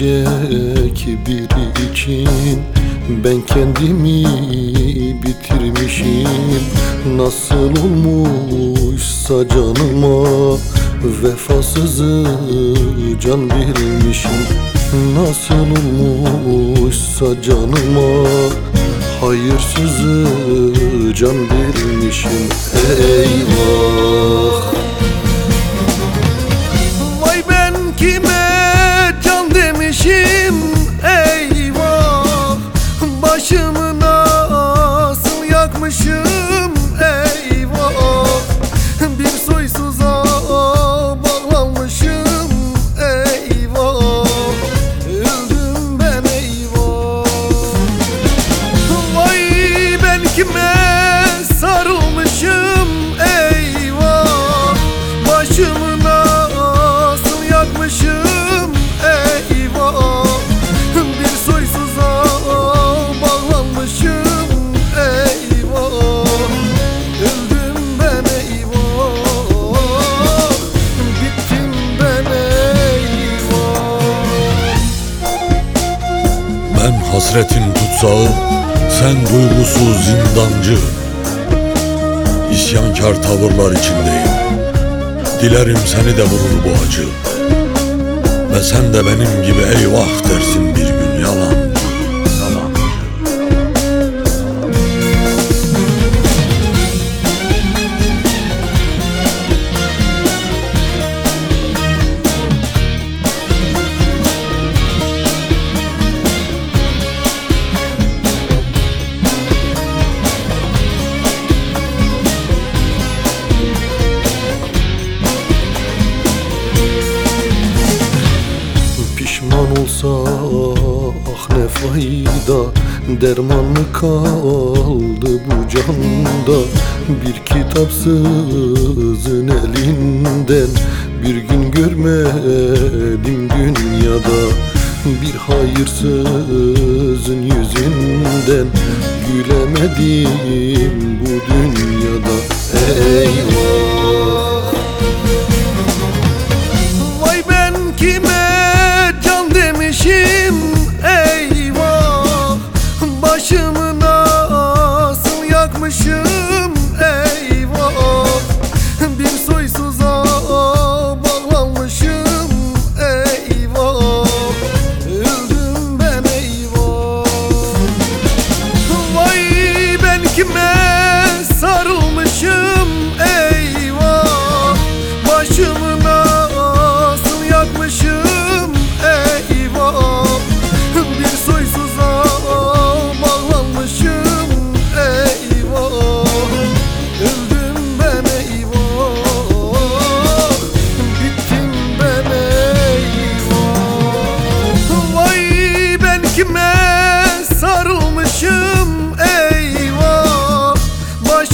Değmeyecek biri için Ben kendimi bitirmişim. Nasıl olmuşsa canıma Vefasızı can bilmişim Nasıl olmuşsa canıma Hayırsızı can bilmişim Eyvah hasretin tutsağı, sen duygusuz zindancı. İsyankar tavırlar içindeyim. Dilerim seni de vurur bu acı. Ve sen de benim gibi eyvah dersin bir gün olsa ah ne fayda Derman mı kaldı bu canda? Bir kitapsızın elinden Bir gün görmedim dünyada. Bir hayırsızın yüzünden Gülemedim bu dünyada. Eyvah yakmışım eyvah. Bir soysuza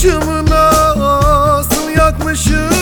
eyvah Başımı nasıl yakmışım